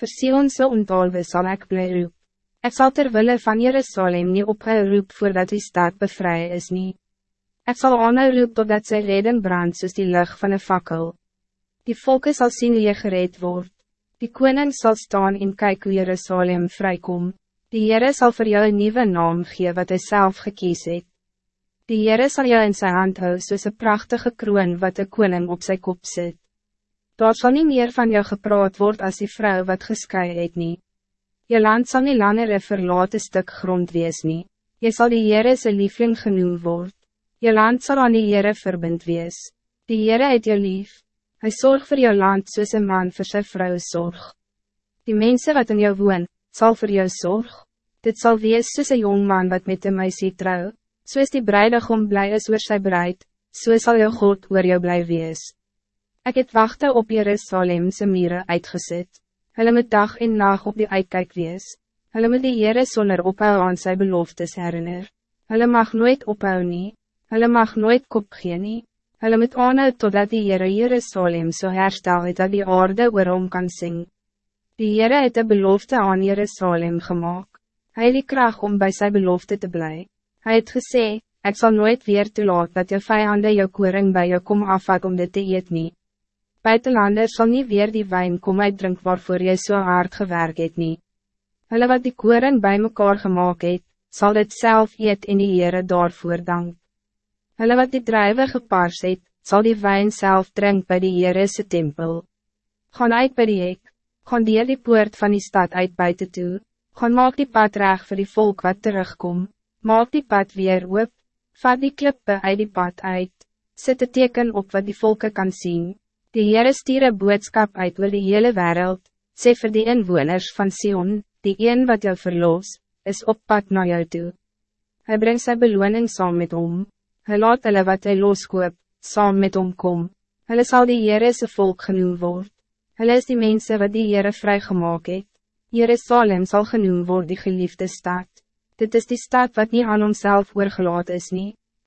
Voor Sionse ontalwe sal ek bly roep. Ek sal terwille van Jerusalem nie ophou roep voordat die stad bevry is nie. Ek sal aanhou roep totdat sy redding brand soos die lucht van een fakkel. Die volke sal sien hoe jy gereed word. Die koning zal staan en kyk hoe Jerusalem vrykom. Die Heere sal vir jou een nieuwe naam gee wat hy self gekies het. Die Heere sal jou in zijn hand hou soos een prachtige kroon wat de koning op zijn kop zit. Daar zal niet meer van jou gepraat worden als die vrouw wat geskei het nie. Je land zal niet langer een verlaten stuk grond wees nie. Je zal die Heere sy liefling genoem word. Je land zal aan die Heere verbind wees. Die Heere het jou lief. Hij zorgt voor jou land soos een man voor zijn vrouw zorg. Die mensen wat in jou woon, zal voor jou zorg. Dit zal wees soos een jong man wat met de meisie trouw. So is die bruidegom blij is oor sy bruid, so sal jou God oor jou blij wees. Ik het wachten op Jerusalemse mieren uitgezet. Hulle moet dag en nacht op die uitkijk wees. Hulle moet die Heere sonder ophou aan sy beloftes herinner. Hulle mag nooit ophou nie. Hulle mag nooit kop gee nie. Hulle moet aanhou totdat die Heere Jerusalem so herstel het dat die aarde oorom kan sing. Die Heere het een belofte aan Jerusalem gemaakt. Hij het die kracht om bij zijn belofte te blijven. Hij het gesê, ik zal nooit weer toelaat dat je vijanden jou koring bij je kom afvat om dit te eet nie. Buitenlanders zal niet weer die wijn kom uitdrink waarvoor jy so hard gewerk het nie. Hulle wat die koring bij mekaar gemaakt het, zal het zelf eet in die Heere daarvoor dank. Hulle wat die drijven gepaars het, zal die wijn zelf drink bij die Heerese tempel. Gaan uit bij die hek, gaan dier die poort van die stad uit buiten toe, gaan maak die pad reg vir die volk wat terugkom, maak die pad weer op, vat die klippe uit die pad uit, zet het teken op wat die volken kan zien. Die Heere stier een boodskap uit oor die hele wereld, sê vir die inwoners van Sion, die een wat jou verloos, is op pad naar jou toe. Hij brengt zijn beloning saam met hom. Hij laat hulle wat hij loskoop, saam met hom kom. Hulle sal die Heerese volk genoem word. Hulle is die mensen wat die Heere vrygemaak het. Jerusalem zal genoem worden die geliefde stad. Dit is die stad wat niet aan homself oorgelaat is nie.